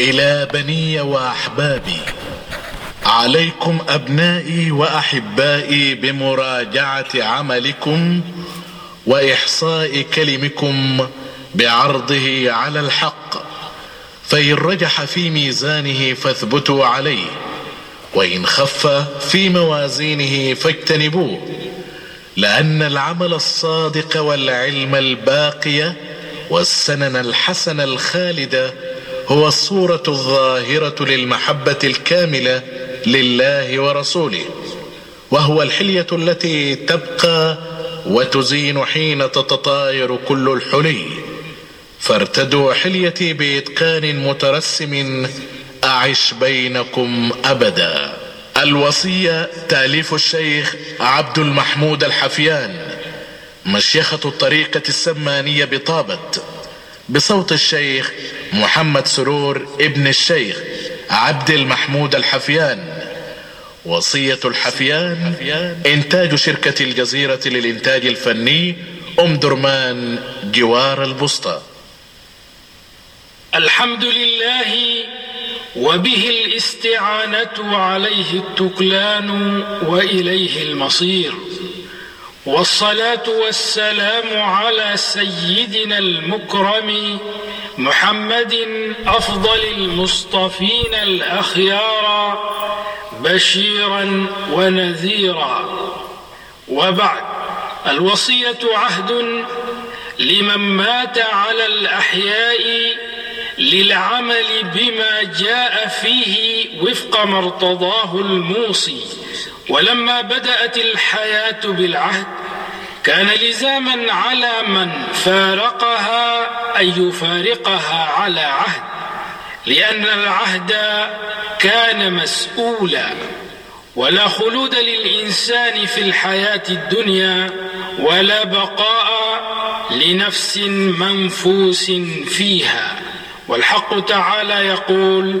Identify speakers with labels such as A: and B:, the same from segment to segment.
A: إلى بني وأحبابي. عليكم أبنائي وأحبائي بمراجعة عملكم وإحصاء كلمكم بعرضه على الحق. فإن رجح في ميزانه فاثبتوا عليه وإن خف في موازينه فاجتنبوه. لأن العمل الصادق والعلم الباقيه والسنن الحسن الخالده هو الصورة الظاهرة للمحبة الكاملة لله ورسوله وهو الحلية التي تبقى وتزين حين تتطاير كل الحلي. فارتدوا حليتي بإتقان مترسم أعش بينكم أبدا. الوصية تأليف الشيخ عبد المحمود الحفيان مشيخة الطريقة السمانية بطابت. بصوت الشيخ محمد سرور ابن الشيخ عبد المحمود الحفيان. وصية الحفيان إنتاج شركة الجزيرة للإنتاج الفني أم درمان جوار البسطة
B: الحمد لله وبه الاستعانة عليه التكلان وإليه المصير. والصلاة والسلام على سيدنا المكرم محمد أفضل المصطفين الأخيار بشيرا ونذيرا. وبعد الوصية عهد لمن مات على الأحياء للعمل بما جاء فيه وفق ما ارتضاه الموصي. ولما بدأت الحياة بالعهد كان لزاما على من فارقها أن يفارقها على عهد لأن العهد كان مسؤولا. ولا خلود للإنسان في الحياة الدنيا ولا بقاء لنفس منفوس فيها. والحق تعالى يقول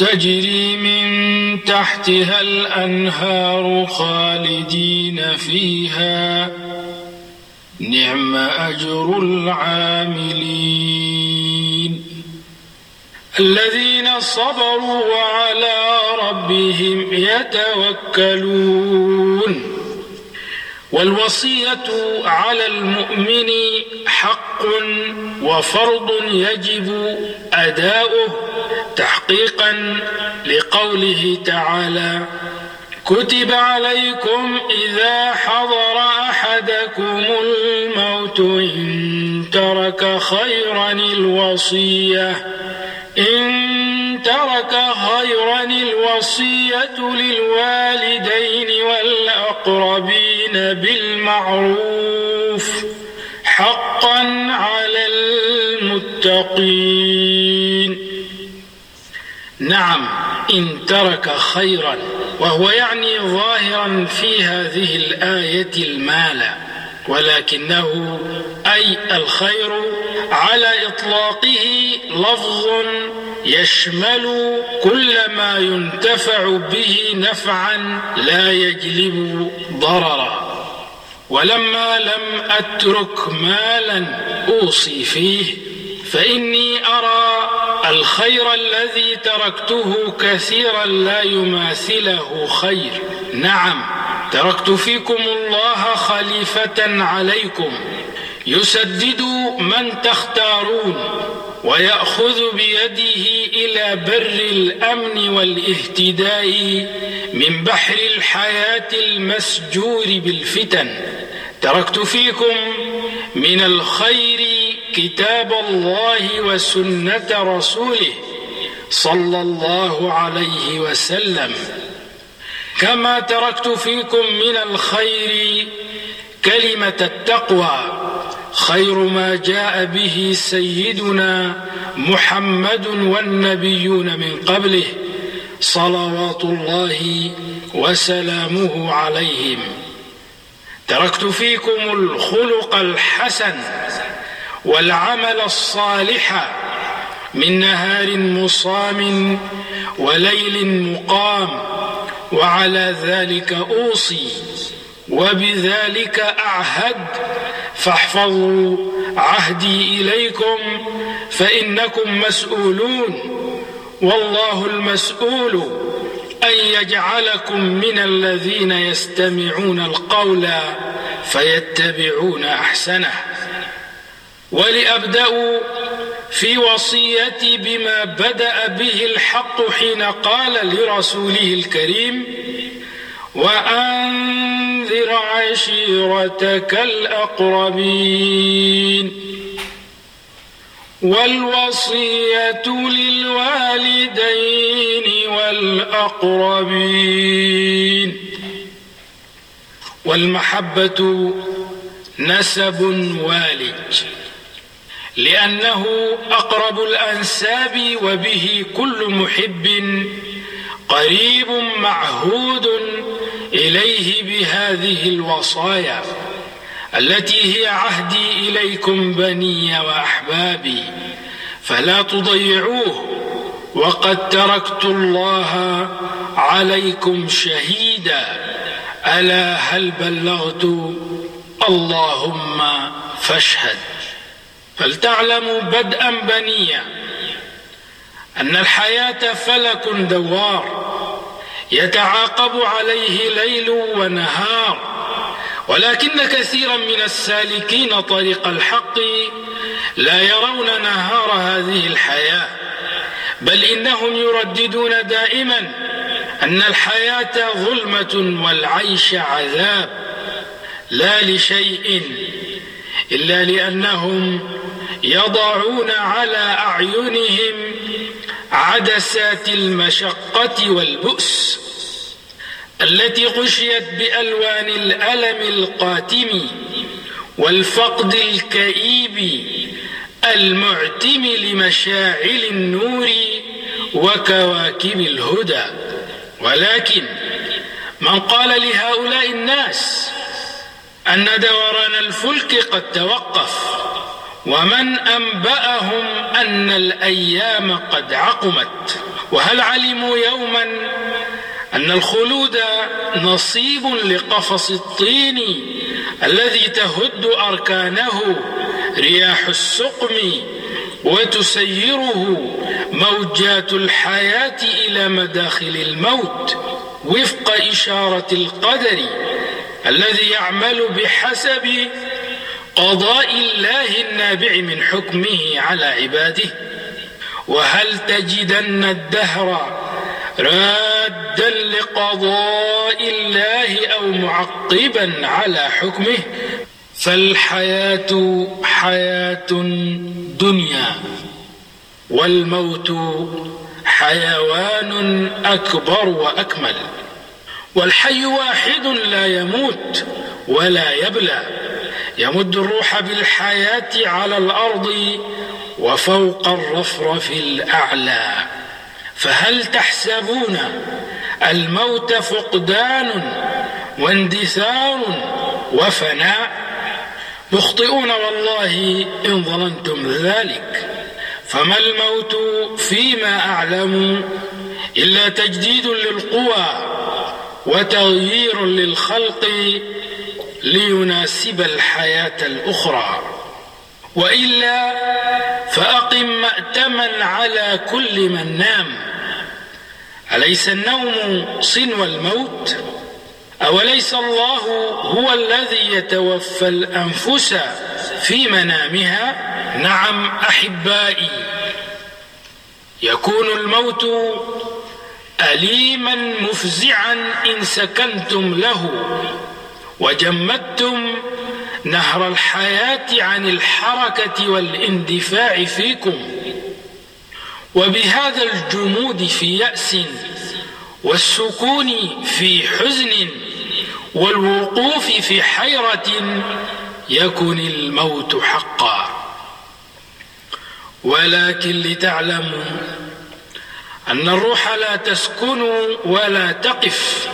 B: تجري من تحتها الأنهار خالدين فيها. نعم أجر العاملين. الذين صبروا وعلى ربهم يتوكلون. والوصية على المؤمن حق وفرض يجب أداؤه تحقيقا لقوله تعالى كتب عليكم إذا حضر أحدكم الموت إن ترك خيرا الوصية إن ترك خيرا الوصية للوالدين والأقربين بالمعروف حقا على المتقين. نعم إن ترك خيرا وهو يعني ظاهرا في هذه الآية المال ولكنه أي الخير على إطلاقه لفظ يشمل كل ما ينتفع به نفعا لا يجلب ضررا. ولما لم أترك مالا أوصي فيه فإني أرى الخير الذي تركته كثيرا لا يماثله خير. نعم تركت فيكم الله خليفة عليكم. يسدد من تختارون ويأخذ بيده إلى بر الأمن والاهتداء من بحر الحياة المسجور بالفتن. تركت فيكم من الخير كتاب الله وسنة رسوله صلى الله عليه وسلم. كما تركت فيكم من الخير كلمة التقوى خير ما جاء به سيدنا محمد والنبيون من قبله صلوات الله وسلامه عليهم. تركت فيكم الخلق الحسن والعمل الصالح من نهار مصام وليل مقام وعلى ذلك أوصي وبذلك أعهد فاحفظوا عهدي إليكم فإنكم مسؤولون والله المسؤول أن يجعلكم من الذين يستمعون القول فيتبعون أحسنه. ولابدا في وصيتي بما بدأ به الحق حين قال لرسوله الكريم وأنذر عشيرتك الأقربين والوصية للوالدين والأقربين والمحبة نسب والج لأنه أقرب الأنساب وبه كل محب قريب معهود إليه بهذه الوصايا التي هي عهدي إليكم بني وأحبابي فلا تضيعوه وقد تركت الله عليكم شهيدا ألا هل بلغت؟ اللهم فاشهد. فلتعلموا بدءا بنيا أن الحياة فلك دوار يتعاقب عليه ليل ونهار. ولكن كثيرا من السالكين طريق الحق لا يرون نهار هذه الحياة. بل إنهم يرددون دائما أن الحياة ظلمة والعيش عذاب لا لشيء إلا لأنهم يضعون على أعينهم عدسات المشقة والبؤس التي غشيت بألوان الألم القاتم والفقد الكئيب المعتم لمشاعل النور وكواكب الهدى. ولكن من قال لهؤلاء الناس أن دوران الفلك قد توقف ومن أنبأهم أن الأيام قد عقمت وهل علموا يوما أن الخلود نصيب لقفص الطين الذي تهد أركانه رياح السقم وتسيره موجات الحياة إلى مداخل الموت وفق إشارة القدر الذي يعمل بحسب قضاء الله النابع من حكمه على عباده. وهل تجدن الدهر رادا لقضاء الله أو معقبا على حكمه؟ فالحياة حياة دنيا والموت حيوان أكبر وأكمل. والحي واحد لا يموت ولا يبلى. يمد الروح بالحياة على الأرض وفوق الرفرف الأعلى. فهل تحسبون الموت فقدان واندثار وفناء؟ مخطئون والله إن ظننتم ذلك. فما الموت فيما أعلم إلا تجديد للقوى وتغيير للخلق ليناسب الحياة الأخرى. وإلا فأقم مأتما على كل من نام. أليس النوم صنو الموت؟ أوليس الله هو الذي يتوفى الأنفس في منامها؟ نعم أحبائي يكون الموت اليما مفزعا إن سكنتم له وجمدتم نهر الحياة عن الحركة والاندفاع فيكم وبهذا الجمود في يأس والسكون في حزن والوقوف في حيرة يكن الموت حقا. ولكن لتعلموا أن الروح لا تسكن ولا تقف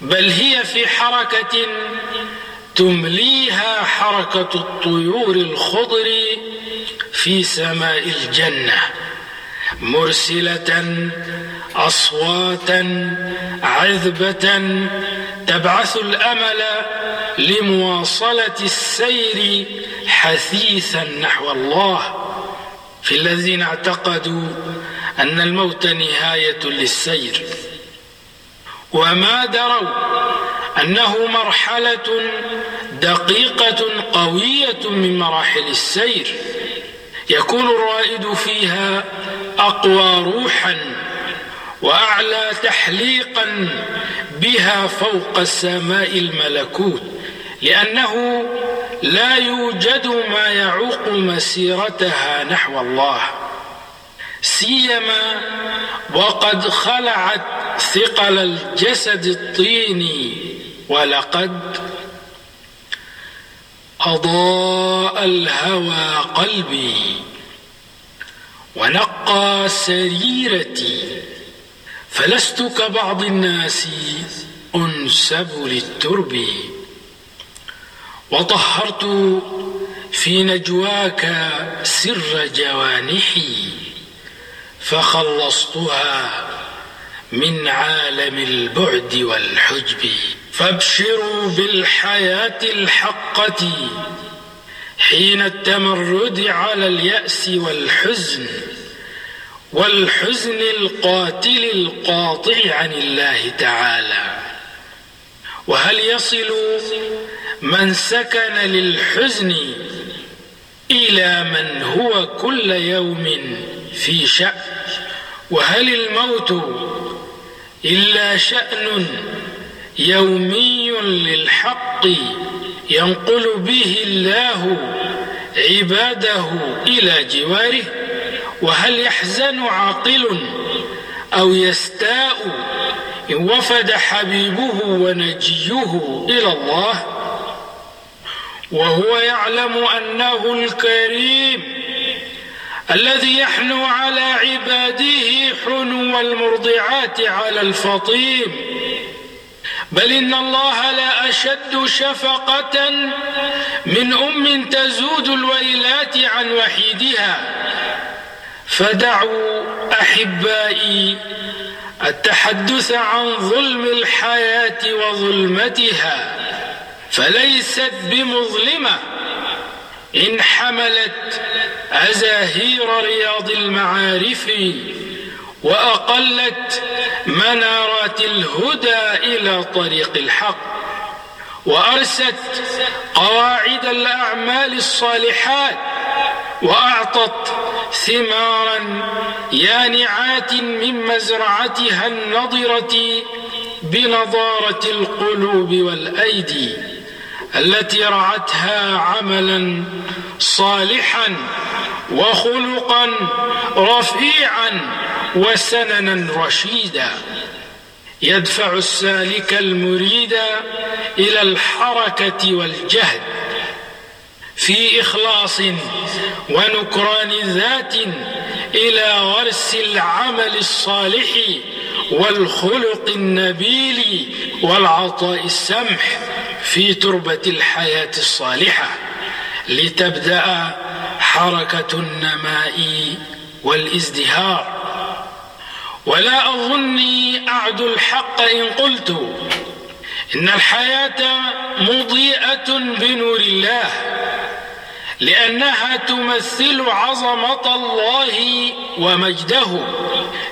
B: بل هي في حركة تمليها حركة الطيور الخضر في سماء الجنة مرسلة أصواتا عذبة تبعث الأمل لمواصلة السير حثيثا نحو الله في الذين اعتقدوا أن الموت نهاية للسير. وما دروا أنه مرحلة دقيقة قوية من مراحل السير. يكون الرائد فيها أقوى روحا وأعلى تحليقا بها فوق سماء الملكوت لأنه لا يوجد ما يعوق مسيرتها نحو الله. سيما وقد خلعت ثقل الجسد الطيني ولقد أضاء الهوى قلبي ونقى سريرتي فلست كبعض الناس أنسب للترب وطهرت في نجواك سر جوانحي فخلصتها من عالم البعد والحجب. فابشروا بالحياة الحقة حين التمرد على اليأس والحزن والحزن القاتل القاطع عن الله تعالى. وهل يصل من سكن للحزن إلى من هو كل يوم في شأن وهل الموت إلا شأن يومي للحق ينقل به الله عباده إلى جواره؟ وهل يحزن عاقل أو يستاء إن وفد حبيبه ونجيه إلى الله؟ وهو يعلم أنه الكريم الذي يحنو على عباده حنو المرضعات على الفطيم. بل إن الله لا أشد شفقة من أم تزود الويلات عن وحيدها. فدعوا أحبائي التحدث عن ظلم الحياة وظلمتها فليست بمظلمة. إن حملت أزاهير رياض المعارف وأقلت منارات الهدى إلى طريق الحق وأرست قواعد الأعمال الصالحات وأعطت ثمارا يانعات من مزرعتها النضرة بنضارة القلوب والأيدي التي رعتها عملا صالحا وخلقا رفيعا وسننا رشيدا. يدفع السالك المريد إلى الحركة والجهد. في إخلاص ونكران ذات إلى غرس العمل الصالح والخلق النبيل والعطاء السمح في تربة الحياة الصالحة لتبدأ حركة النماء والازدهار. ولا أظني أعد الحق إن قلت إن الحياة مضيئة بنور الله. لأنها تمثل عظمة الله ومجده.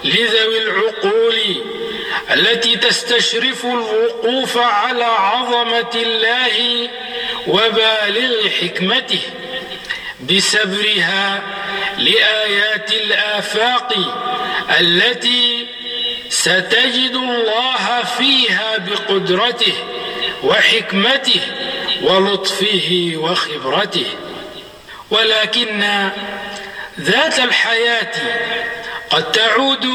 B: لذوي العقول التي تستشرف الوقوف على عظمة الله وبالغ حكمته. بسبرها لآيات الآفاق التي ستجد الله فيها بقدرته وحكمته ولطفه وخبرته. ولكن ذات الحياة قد تعود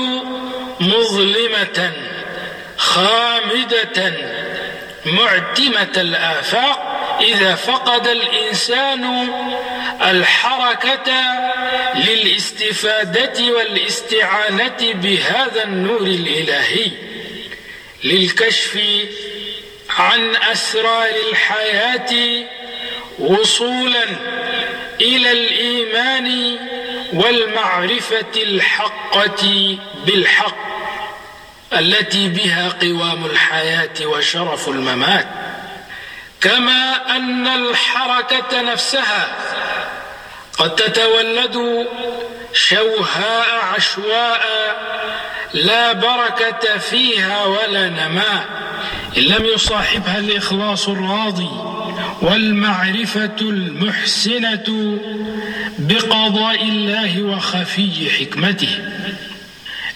B: مظلمة خامدة معتمة الآفاق. إذا فقد الإنسان الحركة للاستفادة والاستعانة بهذا النور الإلهي للكشف عن أسرار الحياة وصولا إلى الإيمان والمعرفة الحقة بالحق التي بها قوام الحياة وشرف الممات. كما أن الحركة نفسها قد تتولد شوهاء عشواء لا بركة فيها ولا نماء. إن لم يصاحبها الإخلاص الراضي والمعرفة المحسنة بقضاء الله وخفي حكمته.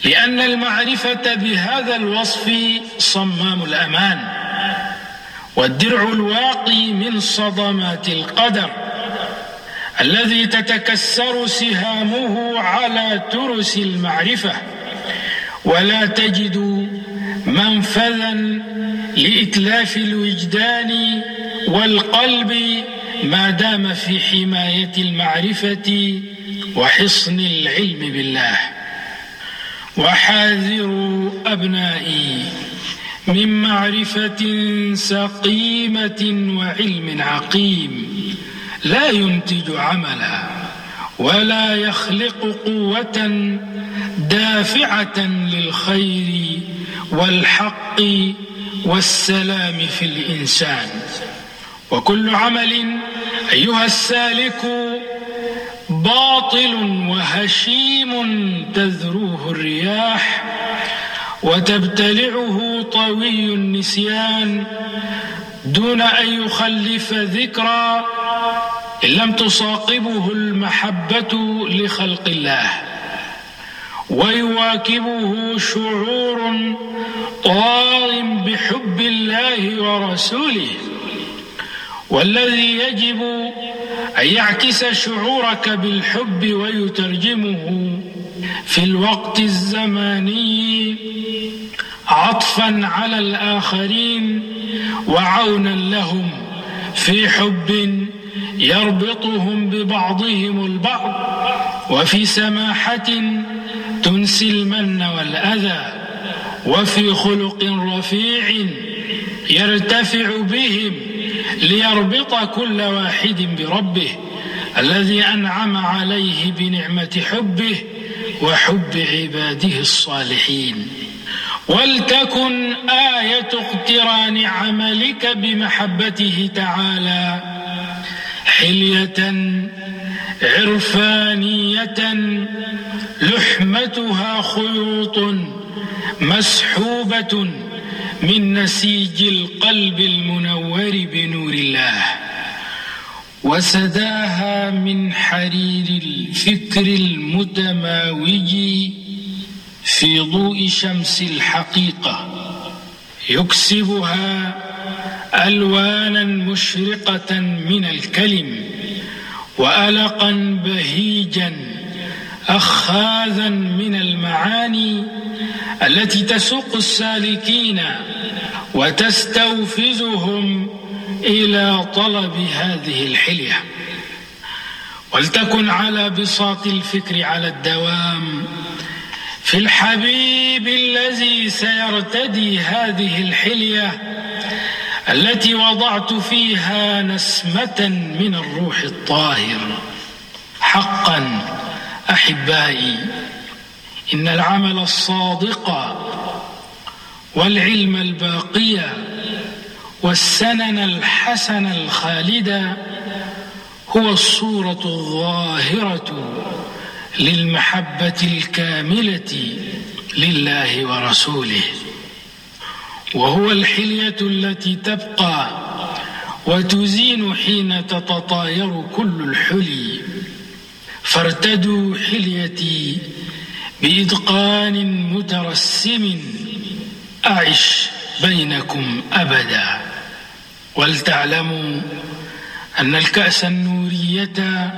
B: لأن المعرفة بهذا الوصف صمام الأمان والدرع الواقي من صدمات القدر. الذي تتكسر سهامه على ترس المعرفة ولا تجد منفذا لإتلاف الوجدان والقلب ما دام في حماية المعرفة وحصن العلم بالله. وحاذروا أبنائي من معرفة سقيمة وعلم عقيم. لا ينتج عملا ولا يخلق قوة دافعة للخير والحق والسلام في الإنسان. وكل عمل أيها السالك باطل وهشيم تذروه الرياح وتبتلعه طوي النسيان دون أن يخلف ذكرى إن لم تصاقبه المحبة لخلق الله. ويواكبه شعور طاغ بحب الله ورسوله. والذي يجب أن يعكس شعورك بالحب ويترجمه في الوقت الزماني. عطفا على الآخرين وعونا لهم في حب يربطهم ببعضهم البعض وفي سماحة تنسي المن والأذى وفي خلق رفيع يرتفع بهم ليربط كل واحد بربه الذي أنعم عليه بنعمة حبه وحب عباده الصالحين. ولتكن آية اقتران عملك بمحبته تعالى حلية عرفانية لحمتها خيوط مسحوبة من نسيج القلب المنور بنور الله. وسداها من حرير الفكر المتماوج في ضوء شمس الحقيقة يكسبها ألوانا مشرقة من الكلم وألقا بهيجا أخاذا من المعاني التي تسوق السالكين وتستوفزهم إلى طلب هذه الحلية. ولتكن على بساط الفكر على الدوام في الحبيب الذي سيرتدي هذه الحلية التي وضعت فيها نسمة من الروح الطاهر. حقا أحبائي إن العمل الصادق والعلم الباقي والسنن الحسن الخالدة هو الصورة الظاهرة للمحبة الكاملة لله ورسوله وهو الحلية التي تبقى وتزين حين تتطاير كل الحلي. فارتدوا حليتي بإتقان مترسم أعش بينكم أبدا. ولتعلموا أن الكأس النورية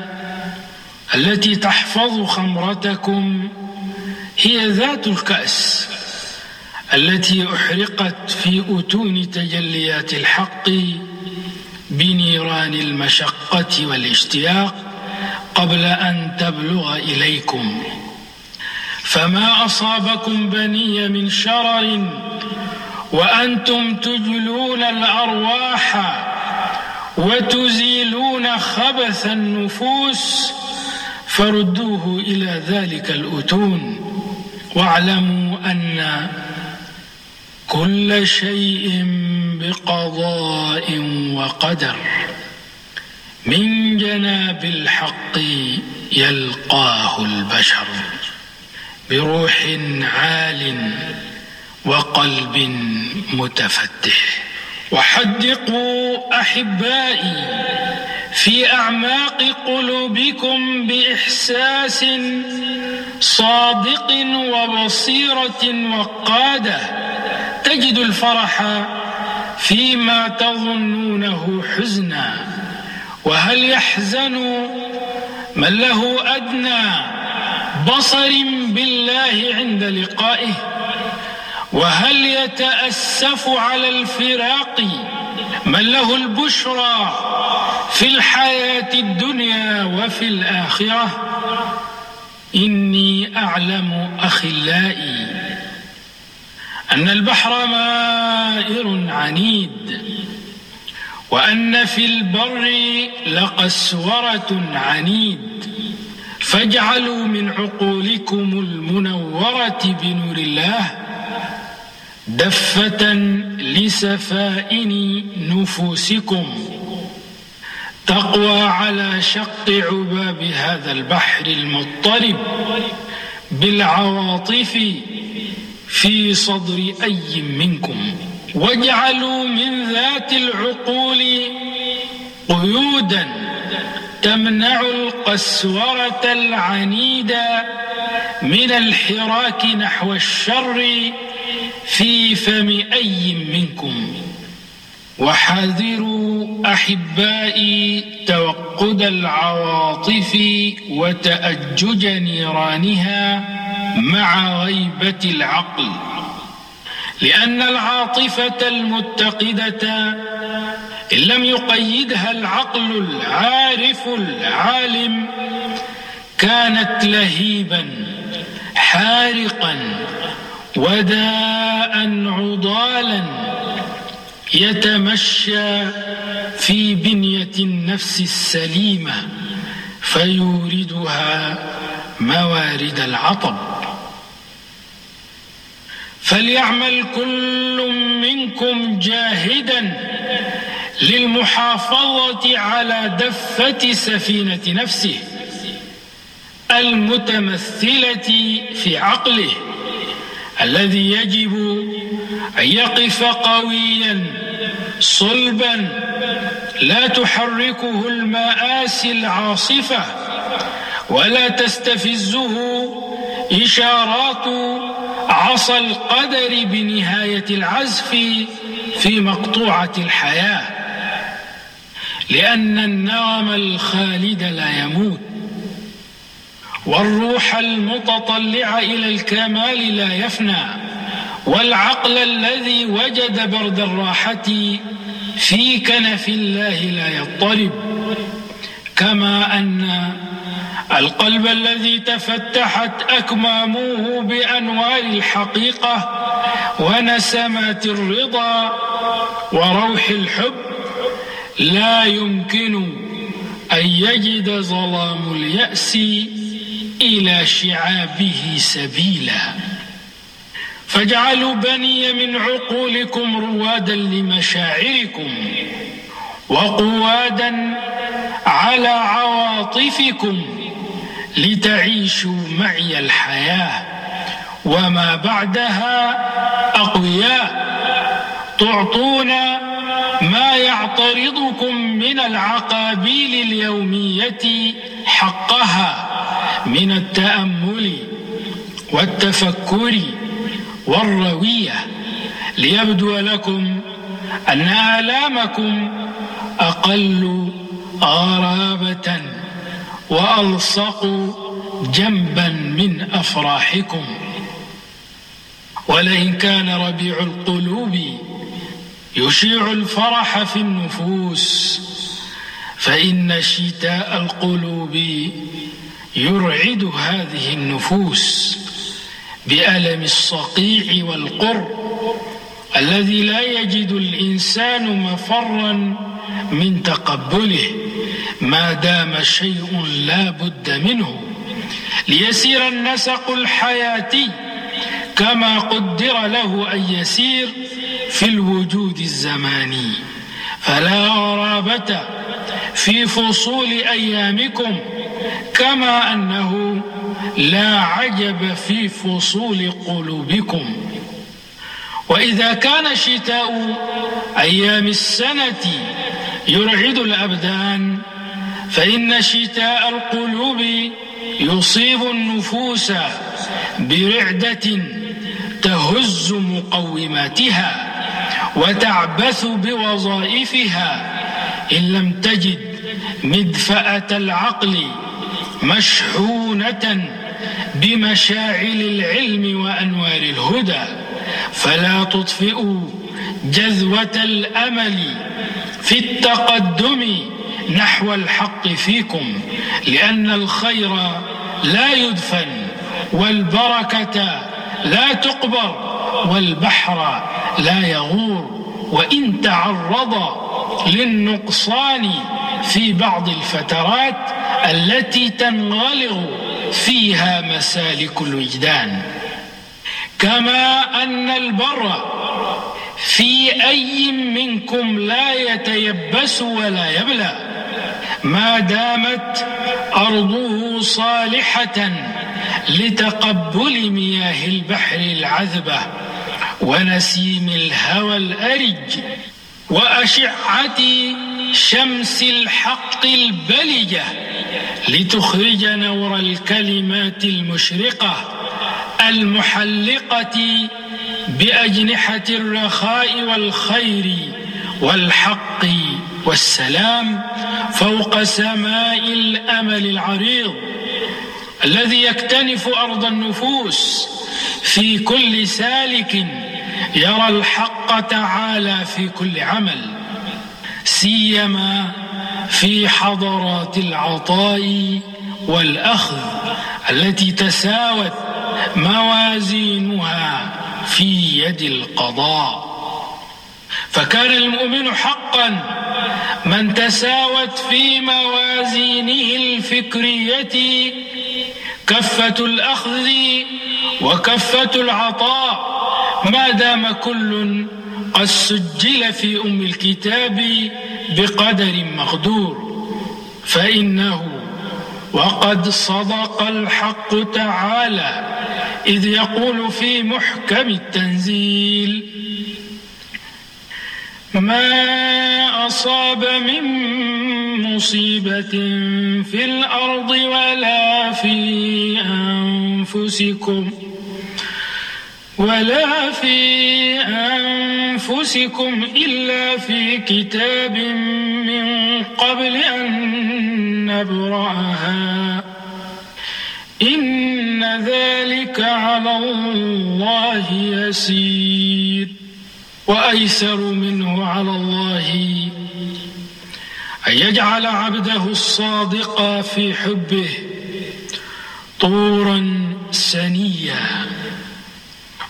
B: التي تحفظ خمرتكم هي ذات الكأس التي أحرقت في أتون تجليات الحق بنيران المشقة والاشتياق قبل أن تبلغ إليكم. فما أصابكم بني من شرر وأنتم تجلون الأرواح وتزيلون خبث النفوس فردوه إلى ذلك الأتون. واعلموا أن كل شيء بقضاء وقدر. من جناب الحق يلقاه البشر. بروح عال وقلب متفتح. وحدقوا أحبائي في أعماق قلوبكم بإحساس صادق وبصيرة وقادة تجد الفرح فيما تظنونه حزنا وهل يحزن من له أدنى بصر بالله عند لقائه وهل يتأسف على الفراق من له البشرى في الحياة الدنيا وفي الآخرة؟ إني أعلم أخلائي أن البحر مائر عنيد وأن في البر لقسورة عنيد. فاجعلوا من عقولكم المنورة بنور الله دفة لسفائن نفوسكم. تقوى على شق عباب هذا البحر المضطرب بالعواطف في صدر أي منكم. واجعلوا من ذات العقول قيودا. تمنع القسورة العنيدة من الحراك نحو الشر. في فم أي منكم. وحاذروا أحبائي توقد العواطف وتأجج نيرانها مع غيبة العقل. لأن العاطفة المتقدة إن لم يقيدها العقل العارف العالم كانت لهيبا حارقا وداء عضالا يتمشى في بنية النفس السليمة فيوردها موارد العطب. فليعمل كل منكم جاهدا للمحافظة على دفة سفينة نفسه المتمثلة في عقله. الذي يجب أن يقف قويا صلبا لا تحركه المآسي العاصفة ولا تستفزه إشارات عصا القدر بنهاية العزف في مقطوعة الحياة لأن النغم الخالد لا يموت. والروح المتطلع إلى الكمال لا يفنى والعقل الذي وجد برد الراحة في كنف الله لا يضطرب. كما أن القلب الذي تفتحت أكمامه بأنوار الحقيقة ونسمات الرضا وروح الحب لا يمكن أن يجد ظلام اليأس إلى شعابه سبيلا. فاجعلوا بني من عقولكم روادا لمشاعركم وقوادا على عواطفكم لتعيشوا معي الحياة. وما بعدها أقوياء تعطون ما يعترضكم من العقابيل اليومية حقها. من التأمل والتفكر والروية. ليبدو لكم أن آلامكم أقل غرابة وألصق جنبا من أفراحكم. ولئن كان ربيع القلوب يشيع الفرح في النفوس فإن شتاء القلوب يرعد هذه النفوس بألم الصقيع والقر الذي لا يجد الإنسان مفرا من تقبله. ما دام شيء لا بد منه. ليسير النسق الحياتي كما قدر له أن يسير في الوجود الزماني. فلا غرابة في فصول أيامكم كما أنه لا عجب في فصول قلوبكم. وإذا كان شتاء أيام السنة يرعد الأبدان فإن شتاء القلوب يصيب النفوس برعدة تهز مقوماتها وتعبث بوظائفها إن لم تجد مدفأة العقل مشحونة بمشاعل العلم وأنوار الهدى. فلا تطفئوا جذوة الأمل في التقدم نحو الحق فيكم لأن الخير لا يدفن والبركة لا تقبر والبحر لا يغور. وإن تعرض للنقصان في بعض الفترات التي تنغلق فيها مسالك الوجدان. كما أن البر في أي منكم لا يتيبس ولا يبلى ما دامت أرضه صالحة لتقبل مياه البحر العذبة ونسيم الهوى الأرج وأشعة شمس الحق البلجة. لتخرج نور الكلمات المشرقة المحلقة بأجنحة الرخاء والخير والحق والسلام فوق سماء الأمل العريض الذي يكتنف أرض النفوس في كل سالك يرى الحق تعالى في كل عمل سيما في حضرات العطاء والأخذ التي تساوت موازينها في يد القضاء. فكان المؤمن حقا من تساوت في موازينه الفكرية كفة الأخذ وكفة العطاء ما دام كل قد سجل في أم الكتاب بقدر مقدور فإنه وقد صدق الحق تعالى إذ يقول في محكم التنزيل ما أصاب من مصيبة في الأرض ولا في أنفسكم ولا في أنفسكم إلا في كتاب من قبل أن نبرأها. إن ذلك على الله يسير. وأيسر منه على الله. أن يجعل عبده الصادق في حبه طورا سنيا.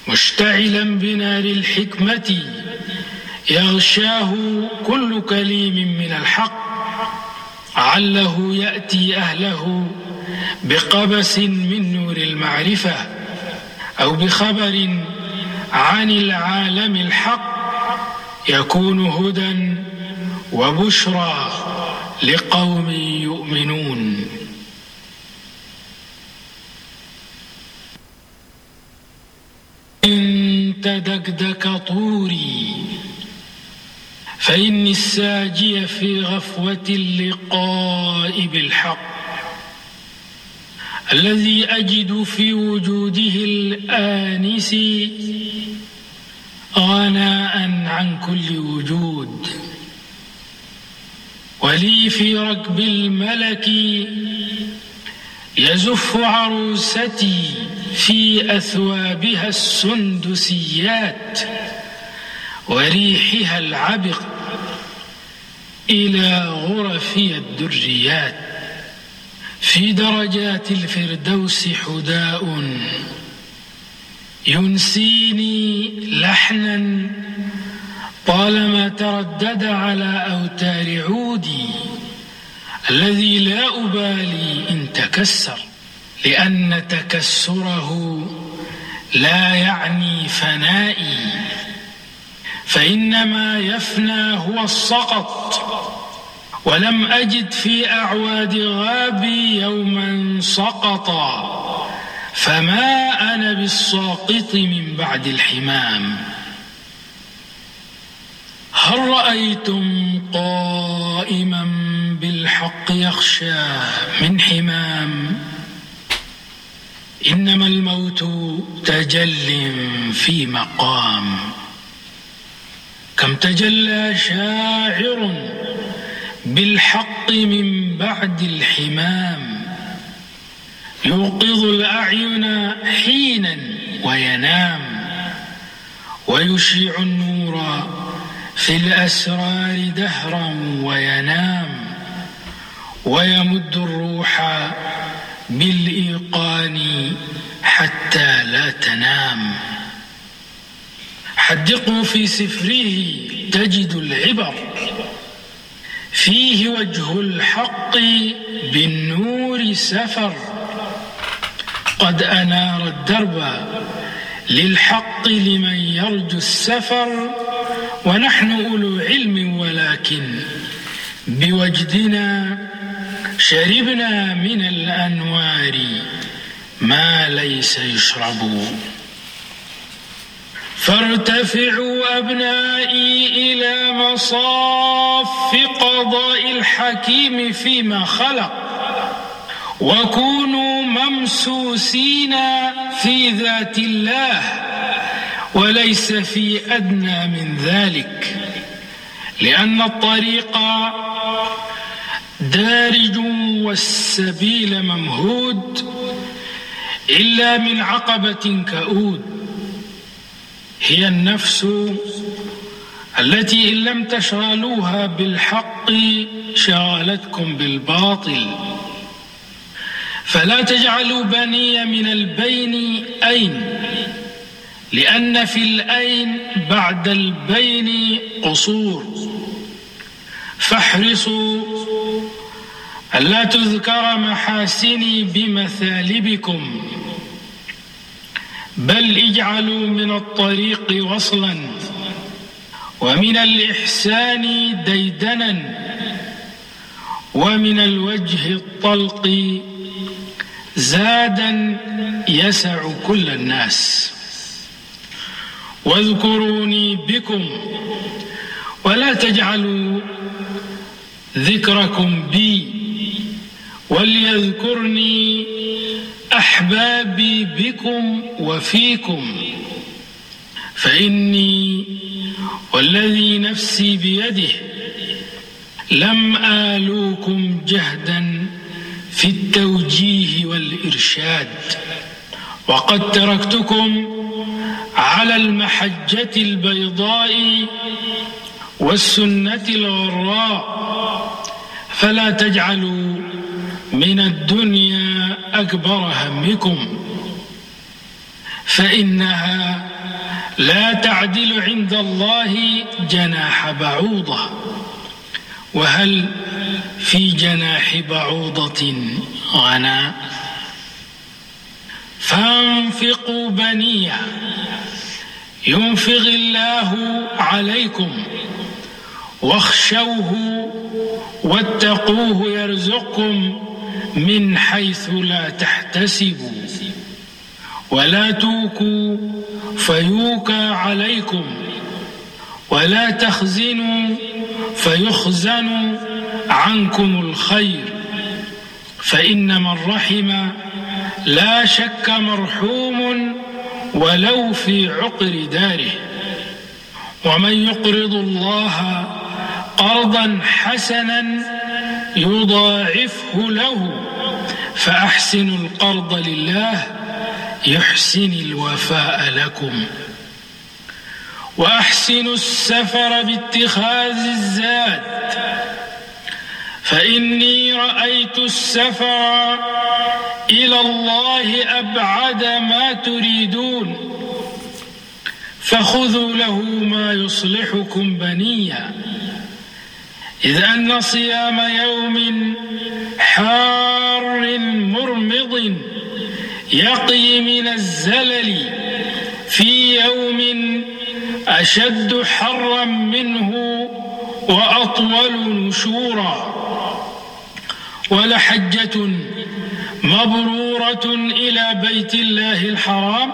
B: مشتعلا بنار الحكمة يغشاه كل كليم من الحق عله يأتي أهله بقبس من نور المعرفة أو بخبر عن العالم الحق يكون هدى وبشرى لقوم يؤمنون. إن تدكدك طوري فإني الساجي في غفوة اللقاء بالحق. الذي أجد في وجوده الآنس غناء عن كل وجود. ولي في ركب الملك يزف عروستي في أثوابها السندسيات وريحها العبق إلى غرفي الدريات في درجات الفردوس حداء ينسيني لحنا طالما تردد على أوتار عودي. الذي لا أبالي إن تكسر لأن تكسره لا يعني فنائي فإنما يفنى هو السقط. ولم أجد في أعواد غابي يوما سقطا فما أنا بالساقط من بعد الحمام. هل رأيتم قائما بالحق يخشى من حمام. إنما الموت تجل في مقام. كم تجلى شاعر بالحق من بعد الحمام. يوقظ الأعين حينا وينام. ويشيع النور في الأسرار دهرا وينام. ويمد الروح بالإيقان حتى لا تنام. حدقوا في سفره تجد العبر. فيه وجه الحق بالنور سفر. قد أنار الدرب للحق لمن يرجو السفر. ونحن أولو علم ولكن بوجدنا شربنا من الأنوار ما ليس يشرب. فارتفعوا أبنائي إلى مصاف قضاء الحكيم فيما خلق. وكونوا ممسوسين في ذات الله وليس في أدنى من ذلك. لأن الطريق دارج والسبيل ممهود إلا من عقبة كؤود. هي النفس التي إن لم تشغلوها بالحق شغلتكم بالباطل. فلا تجعلوا بني من البين أين لأن في الأين بعد البين قصور. فاحرصوا ألا تذكر محاسني بمثالبكم بل اجعلوا من الطريق وصلا ومن الإحسان ديدنا ومن الوجه الطلق زادا يسع كل الناس. واذكروني بكم ولا تجعلوا ذكركم بي. وليذكرني أحبابي بكم وفيكم فإني والذي نفسي بيده لم آلوكم جهدا في التوجيه والإرشاد وقد تركتكم على المحجة البيضاء والسنة الغراء فلا تجعلوا من الدنيا أكبر همكم فإنها لا تعدل عند الله جناح بعوضة وهل في جناح بعوضة غنى؟ فانفقوا بنيا ينفق الله عليكم واخشوه واتقوه يرزقكم من حيث لا تحتسبوا ولا توكوا فيوكى عليكم ولا تخزنوا فيخزن عنكم الخير فإن من رحم لا شك مرحوم ولو في عقر داره ومن يقرض الله قرضا حسنا يضاعفه له فأحسنوا القرض لله يحسن الوفاء لكم. وأحسنوا السفر باتخاذ الزاد. فإني رأيت السفر إلى الله أبعد ما تريدون فخذوا له ما يصلحكم بنيا. إذ أن صيام يوم حار مرمض يقي من الزلل في يوم أشد حرا منه وأطول نشورا ولحجة مبرورة إلى بيت الله الحرام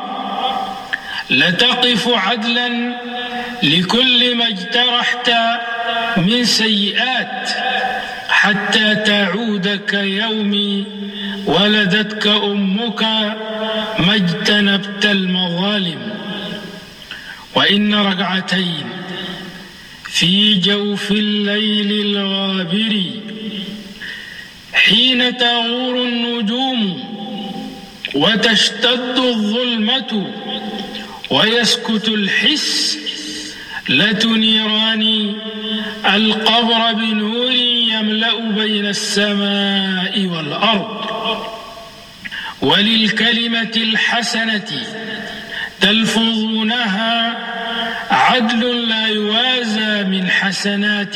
B: لتقف عدلا لكل ما اجترحت من سيئات حتى تعود كيوم ولدتك أمك ما اجتنبت المظالم. وإن ركعتين في جوف الليل الغابر حين تغور النجوم وتشتد الظلمة ويسكت الحس لتنيران القبر بنور يملأ بين السماء والأرض. وللكلمة الحسنة تلفظونها عدل لا يوازى من حسنات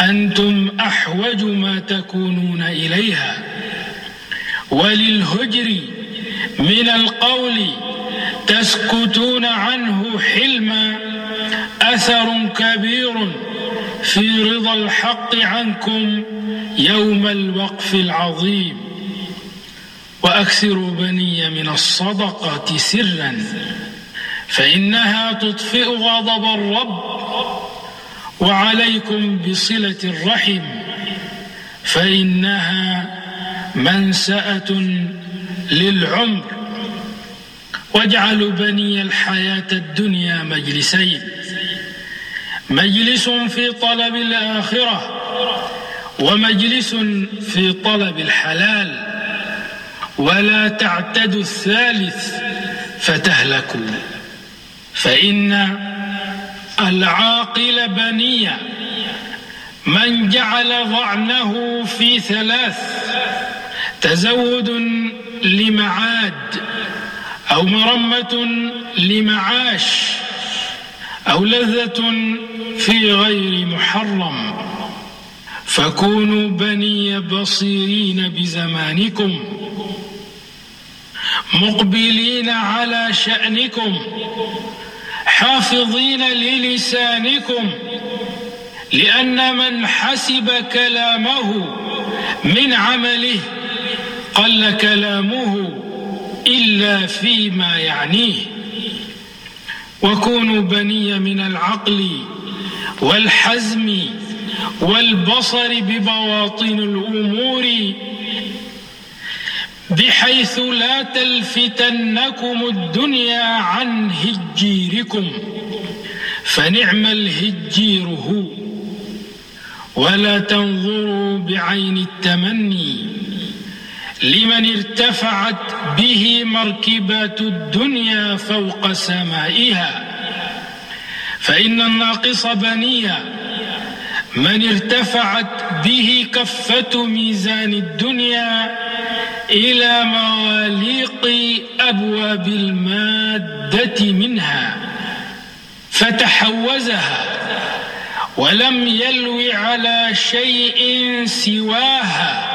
B: أنتم أحوج ما تكونون إليها. وللهجر من القول تسكتون عنه حلما أثر كبير في رضا الحق عنكم يوم الوقف العظيم. وأكثروا بني من الصدقة سرا فإنها تطفئ غضب الرب وعليكم بصلة الرحم فإنها منسأة للعمر. واجعلوا بني الحياة الدنيا مجلسين. مجلس في طلب الآخرة ومجلس في طلب الحلال ولا تعتدوا الثالث فتهلكوا فإن العاقل بنيا من جعل ضعنه في ثلاث تزود لمعاد أو مرمة لمعاش أو لذة في غير محرم. فكونوا بني بصيرين بزمانكم. مقبلين على شأنكم. حافظين للسانكم. لأن من حسب كلامه من عمله قل كلامه إلا فيما يعنيه. وكونوا بني من العقل والحزم والبصر ببواطن الأمور بحيث لا تلفتنكم الدنيا عن هجيركم. فنعم الهجير هو. ولا تنظروا بعين التمني. لمن ارتفعت به مركبات الدنيا فوق سمائها. فإن الناقص بنيا من ارتفعت به كفة ميزان الدنيا إلى مواليق أبواب المادة منها. فتحوزها ولم يلو على شيء سواها.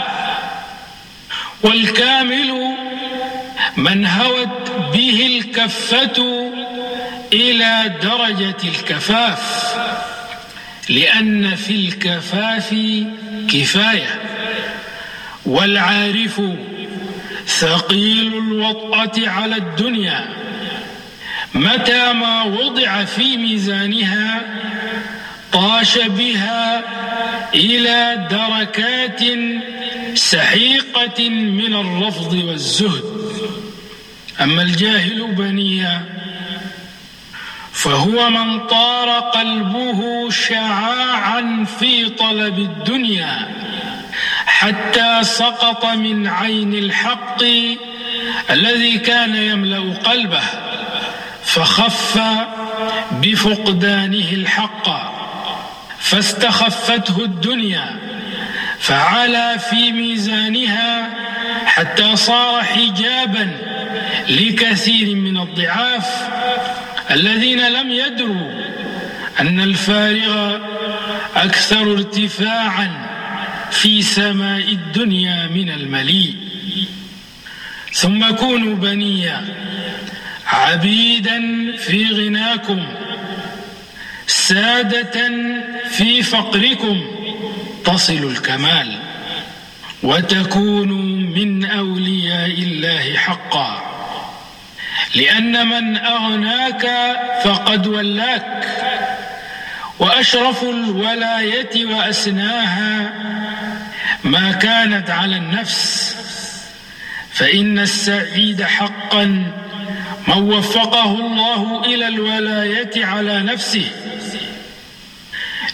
B: والكامل من هوت به الكفة إلى درجة الكفاف لأن في الكفاف كفاية والعارف ثقيل الوطأة على الدنيا متى ما وضع في ميزانها طاش بها إلى دركات سحيقة من الرفض والزهد. أما الجاهل بنيا فهو من طار قلبه شعاعا في طلب الدنيا حتى سقط من عين الحق الذي كان يملأ قلبه فخف بفقدانه الحق. فاستخفته الدنيا فعلى في ميزانها حتى صار حجابا لكثير من الضعاف الذين لم يدروا أن الفارغ أكثر ارتفاعا في سماء الدنيا من المليء. ثم كونوا بنيا عبيدا في غناكم سادة في فقركم تصل الكمال وتكونوا من أولياء الله حقا. لأن من أغناك فقد ولاك وأشرف الولاية وأسناها. ما كانت على النفس فإن السعيد حقا من وفقه الله إلى الولاية على نفسه.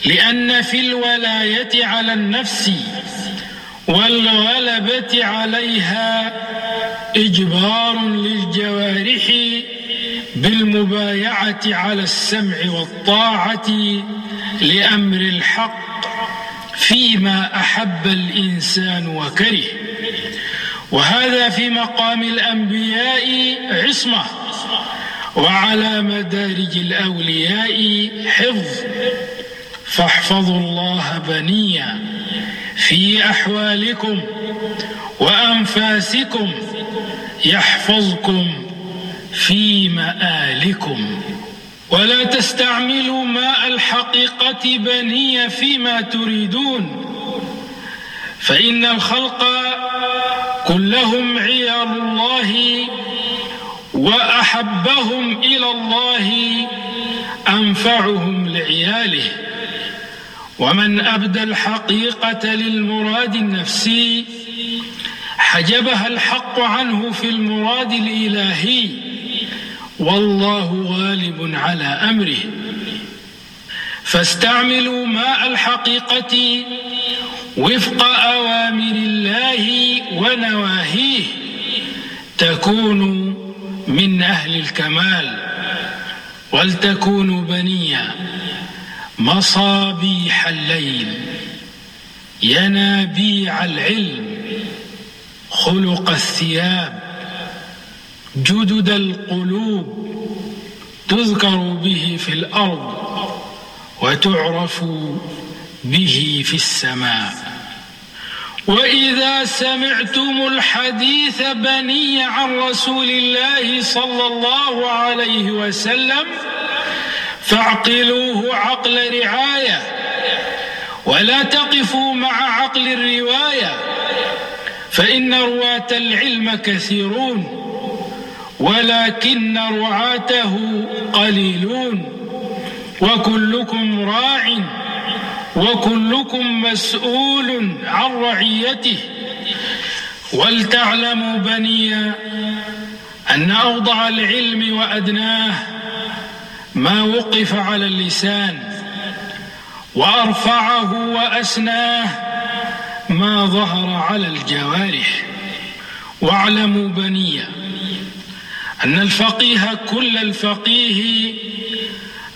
B: لأن في الولاية على النفس والغلبة عليها إجبار للجوارح بالمبايعة على السمع والطاعة لأمر الحق فيما أحب الإنسان وكره. وهذا في مقام الأنبياء عصمة وعلى مدارج الأولياء حفظ. فاحفظوا الله بنيا في أحوالكم وأنفاسكم يحفظكم في مآلكم. ولا تستعملوا ماء الحقيقة بنية فيما تريدون فإن الخلق كلهم عيال الله وأحبهم إلى الله أنفعهم لعياله. ومن أبدى الحقيقة للمراد النفسي حجبها الحق عنه في المراد الإلهي والله غالب على أمره. فاستعملوا ماء الحقيقة وفق أوامر الله ونواهيه تكونوا من أهل الكمال ولتكونوا بنيا. مصابيح الليل ينابيع العلم خلق الثياب جدد القلوب تذكر به في الأرض وتعرف به في السماء. وإذا سمعتم الحديث بني عن رسول الله صلى الله عليه وسلم فاعقلوه عقل رعاية ولا تقفوا مع عقل الرواية فإن رواة العلم كثيرون ولكن رعاته قليلون وكلكم راع وكلكم مسؤول عن رعيته ولتعلموا بني أن أوضع العلم وأدناه ما وقف على اللسان وأرفعه وأسناه ما ظهر على الجوارح. واعلموا بني أن الفقيه كل الفقيه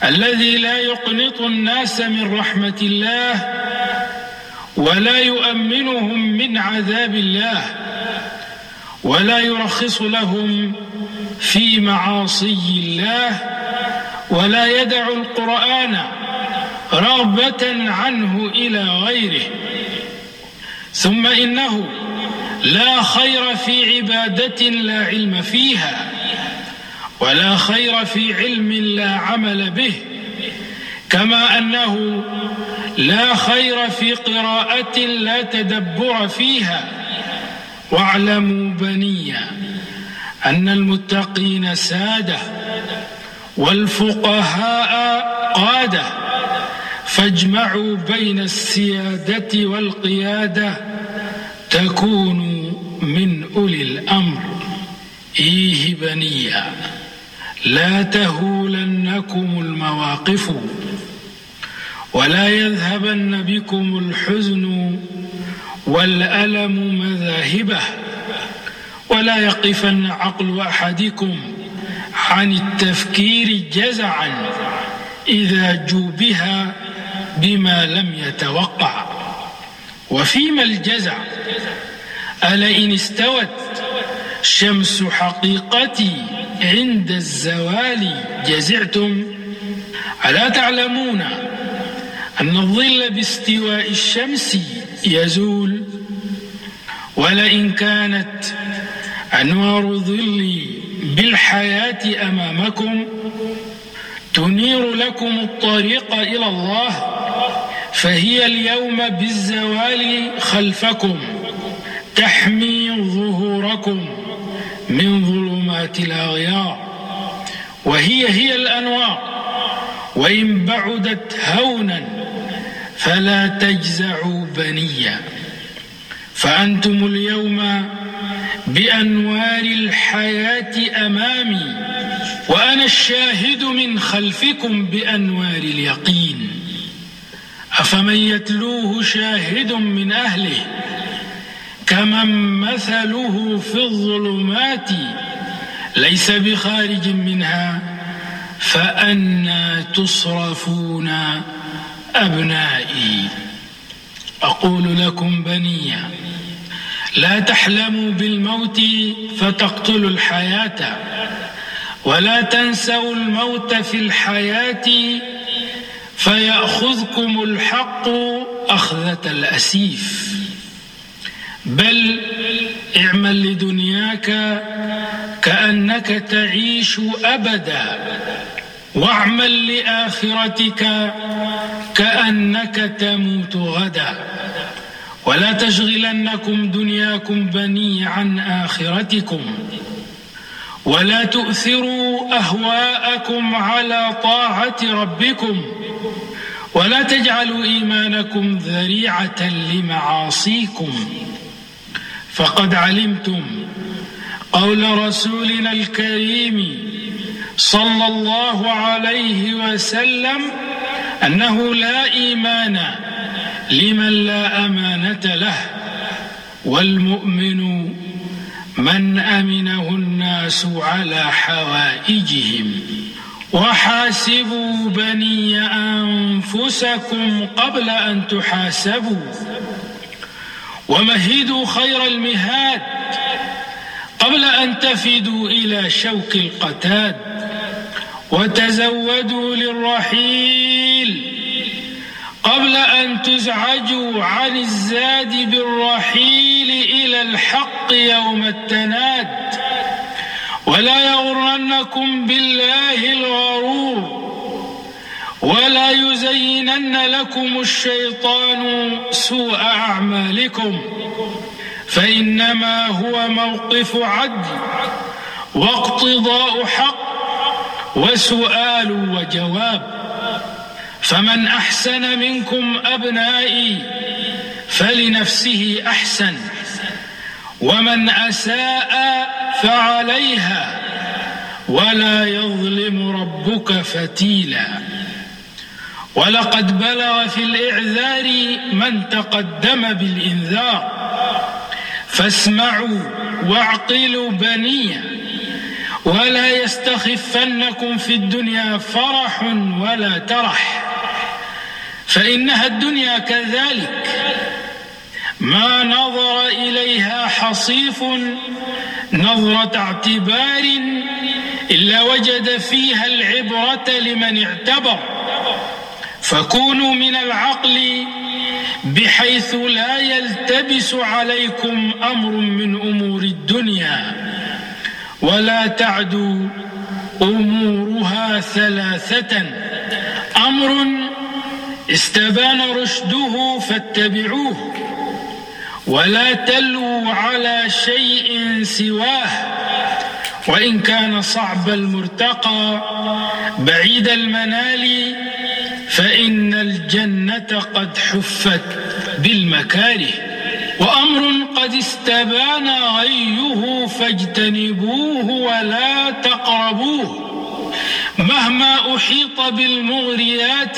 B: الذي لا يقنط الناس من رحمة الله ولا يؤمنهم من عذاب الله ولا يرخص لهم في معاصي الله ولا يدع القرآن رغبة عنه إلى غيره. ثم إنه لا خير في عبادة لا علم فيها ولا خير في علم لا عمل به كما أنه لا خير في قراءة لا تدبر فيها. واعلموا بنيا أن المتقين سادة والفقهاء قادة. فاجمعوا بين السيادة والقيادة تكونوا من أولي الأمر. إيه بنيا لا تهولنكم المواقف ولا يذهبن بكم الحزن والألم مذاهبه ولا يقفن عقل أحدكم عن التفكير جزعا إذا جوبها بما لم يتوقع. وفيما الجزع؟ ألئن استوت شمس حقيقتي عند الزوال جزعتم؟ ألا تعلمون أن الظل باستواء الشمس يزول؟ ولئن كانت أنوار ظلي بالحياة أمامكم تنير لكم الطريق إلى الله فهي اليوم بالزوال خلفكم تحمي ظهوركم من ظلمات الأغيار. وهي هي الأنوار وإن بعدت هونا فلا تجزعوا بنيا. فأنتم اليوم بأنوار الحياة أمامي وأنا الشاهد من خلفكم بأنوار اليقين. أفمن يتلوه شاهد من أهله كمن مثله في الظلمات ليس بخارج منها فأنا تصرفون أبنائي. أقول لكم بنيا لا تحلموا بالموت فتقتلوا الحياة ولا تنسوا الموت في الحياة فيأخذكم الحق أخذة الأسيف. بل اعمل لدنياك كأنك تعيش أبدا واعمل لآخرتك كأنك تموت غدا. ولا تشغلنكم دنياكم بني عن آخرتكم ولا تؤثروا أهواءكم على طاعة ربكم ولا تجعلوا إيمانكم ذريعة لمعاصيكم فقد علمتم قول رسولنا الكريم صلى الله عليه وسلم أنه لا إيمان لمن لا أمانة له والمؤمن من أمنه الناس على حوائجهم. وحاسبوا بني أنفسكم قبل أن تحاسبوا. ومهدوا خير المهاد قبل أن تفدوا إلى شوك القتاد. وتزودوا للرحيل قبل أن تزعجوا عن الزاد بالرحيل إلى الحق يوم التناد ولا يغرنكم بالله الغرور ولا يزينن لكم الشيطان سوء أعمالكم فإنما هو موقف عدل واقتضاء حق وسؤال وجواب. فمن أحسن منكم أبنائي فلنفسه أحسن ومن أساء فعليها ولا يظلم ربك فتيلا. ولقد بلغ في الإعذار من تقدم بالإنذار. فاسمعوا واعقلوا بنيا ولا يستخفنكم في الدنيا فرح ولا ترح. فإنها الدنيا كذلك. ما نظر إليها حصيف نظرة اعتبار إلا وجد فيها العبرة لمن اعتبر. فكونوا من العقل بحيث لا يلتبس عليكم أمر من أمور الدنيا. ولا تعدوا أمورها ثلاثة. أمر استبان رشده فاتبعوه ولا تلوا على شيء سواه وإن كان صعب المرتقى بعيد المنال فإن الجنة قد حفت بالمكاره وأمر قد استبان غيه فاجتنبوه ولا تقربوه مهما أحيط بالمغريات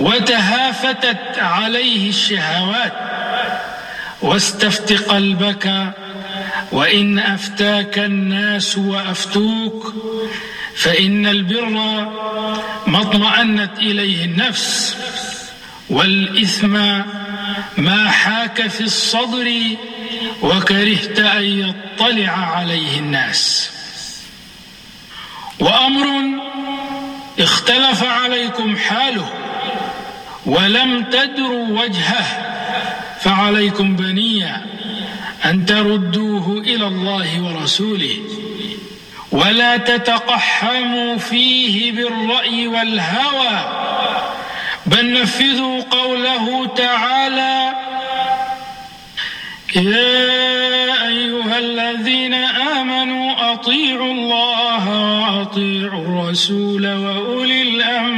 B: وتهافتت عليه الشهوات. واستفت قلبك وإن أفتاك الناس وأفتوك فإن البر ما اطمأنت إليه النفس والإثم ما حاك في الصدر وكرهت أن يطلع عليه الناس. وأمر اختلف عليكم حاله. ولم تدروا وجهه فعليكم بنيا أن تردوه إلى الله ورسوله. ولا تتقحموا فيه بالرأي والهوى بل نفذوا قوله تعالى يا أيها الذين آمنوا أطيعوا الله وأطيعوا الرسول وأولي الأمر.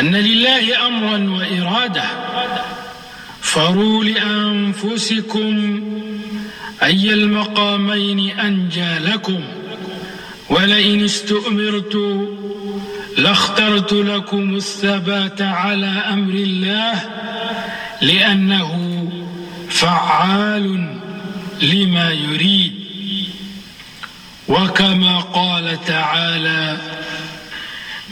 B: أن لله أمرا وإرادة. فروا لأنفسكم أي المقامين أنجى لكم. ولئن استؤمرت لاخترت لكم الثبات على أمر الله لأنه فعال لما يريد. وكما قال تعالى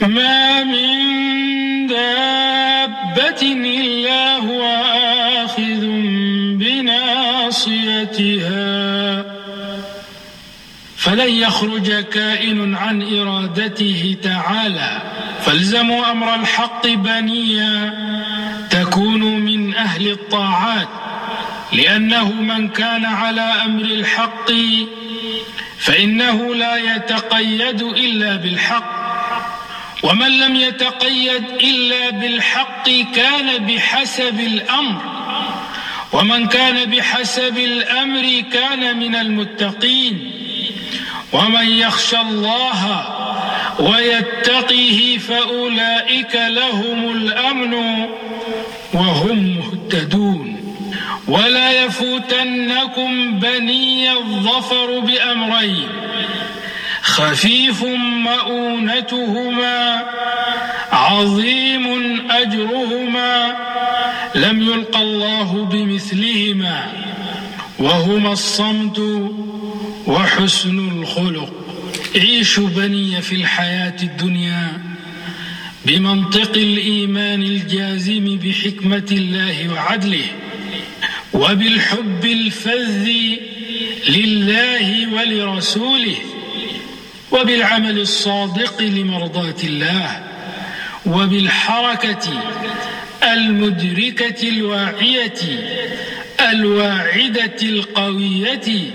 B: ما من دابة إلا هو آخذ بناصيتها. فلن يخرج كائن عن إرادته تعالى. فالزموا أمر الحق بنيا تكونوا من أهل الطاعات. لأنه من كان على أمر الحق فإنه لا يتقيد إلا بالحق. ومن لم يتقيد إلا بالحق كان بحسب الأمر ومن كان بحسب الأمر كان من المتقين ومن يخشى الله ويتقيه فأولئك لهم الأمن وهم مهتدون. ولا يفوتنكم بني الظفر بأمرين خفيف مؤونتهما عظيم أجرهما لم يلق الله بمثلهما وهما الصمت وحسن الخلق. عيشوا بني في الحياة الدنيا بمنطق الإيمان الجازم بحكمة الله وعدله وبالحب الفذ لله ولرسوله. وبالعمل الصادق لمرضاة الله وبالحركة المدركة الواعية الواعدة القوية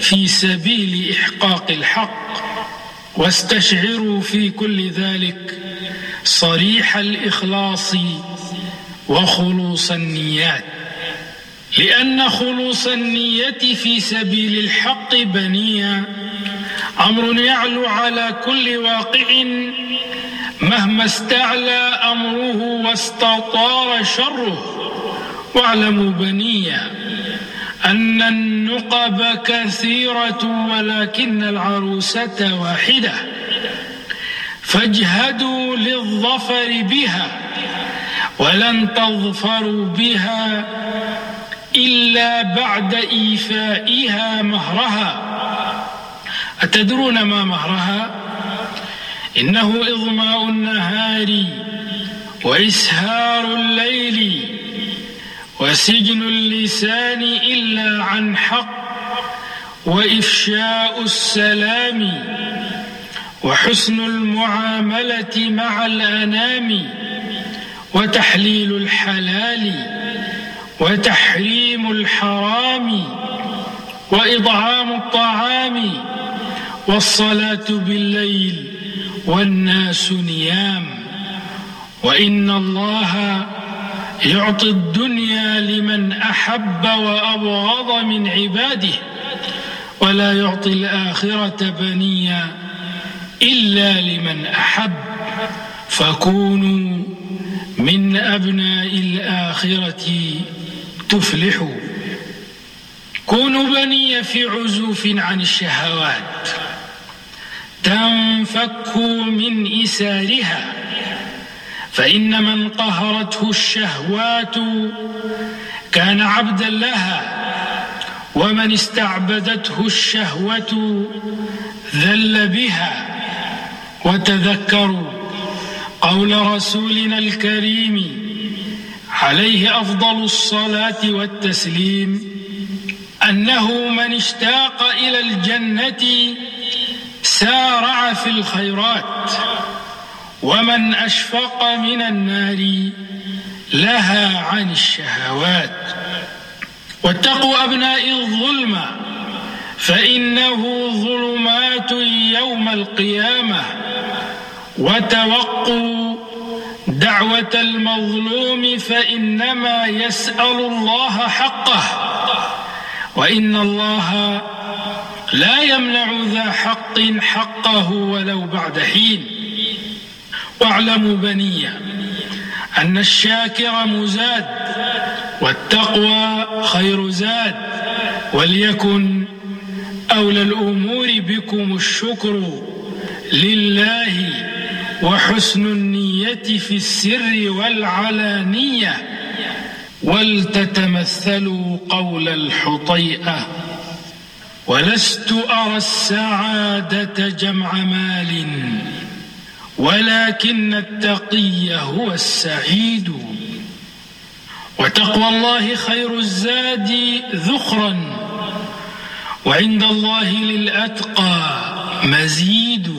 B: في سبيل إحقاق الحق. واستشعروا في كل ذلك صريح الإخلاص وخلوص النيات لأن خلوص النية في سبيل الحق بنيا أمر يعلو على كل واقع. مهما استعلى أمره واستطار شره. واعلموا بنيا أن النقب كثيرة ولكن العروسة واحدة. فاجهدوا للظفر بها ولن تظفروا بها إلا بعد إيفائها مهرها. أتدرون ما مهرها؟ إنه إظماء النهار وإسهار الليل وسجن اللسان إلا عن حق وإفشاء السلام وحسن المعاملة مع الأنام وتحليل الحلال وتحريم الحرام وإطعام الطعام والصلاة بالليل والناس نيام. وإن الله يعطي الدنيا لمن أحب وأبغض من عباده ولا يعطي الآخرة بنيا إلا لمن أحب. فكونوا من أبناء الآخرة تفلحوا. كونوا بني في عزوف عن الشهوات. تنفكوا من إسارها فإن من قهرته الشهوات كان عبدا لها ومن استعبدته الشهوة ذل بها. وتذكروا قول رسولنا الكريم عليه أفضل الصلاة والتسليم أنه من اشتاق إلى الجنة سارع في الخيرات ومن أشفق من النار لها عن الشهوات. واتقوا أبناء الظلم فإنه ظلمات يوم القيامة. وتوقوا دعوة المظلوم فإنما يسأل الله حقه. وإن الله لا يمنع ذا حق حقه ولو بعد حين. واعلموا بني أن الشاكر مزاد والتقوى خير زاد وليكن أولى الأمور بكم الشكر لله وحسن النية في السر والعلانية. ولتتمثلوا قول الحطيئة. ولست أرى السعادة جمع مال ولكن التقي هو السعيد. وتقوى الله خير الزاد ذخرا وعند الله للأتقى مزيد.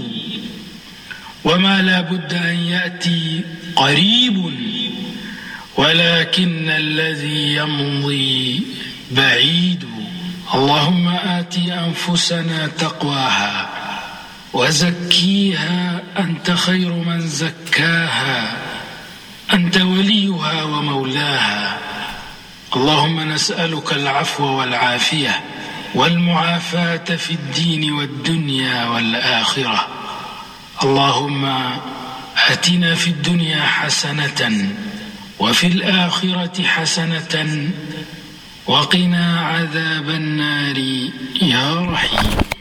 B: وما لا بد أن يأتي قريب ولكن الذي يمضي بعيد. اللهم آت أنفسنا تقواها وزكيها أنت خير من زكاها أنت وليها ومولاها. اللهم نسألك العفو والعافية والمعافاة في الدين والدنيا والآخرة. اللهم آتنا في الدنيا حسنة وفي الآخرة حسنة وقنا عذاب النار يا رحيم.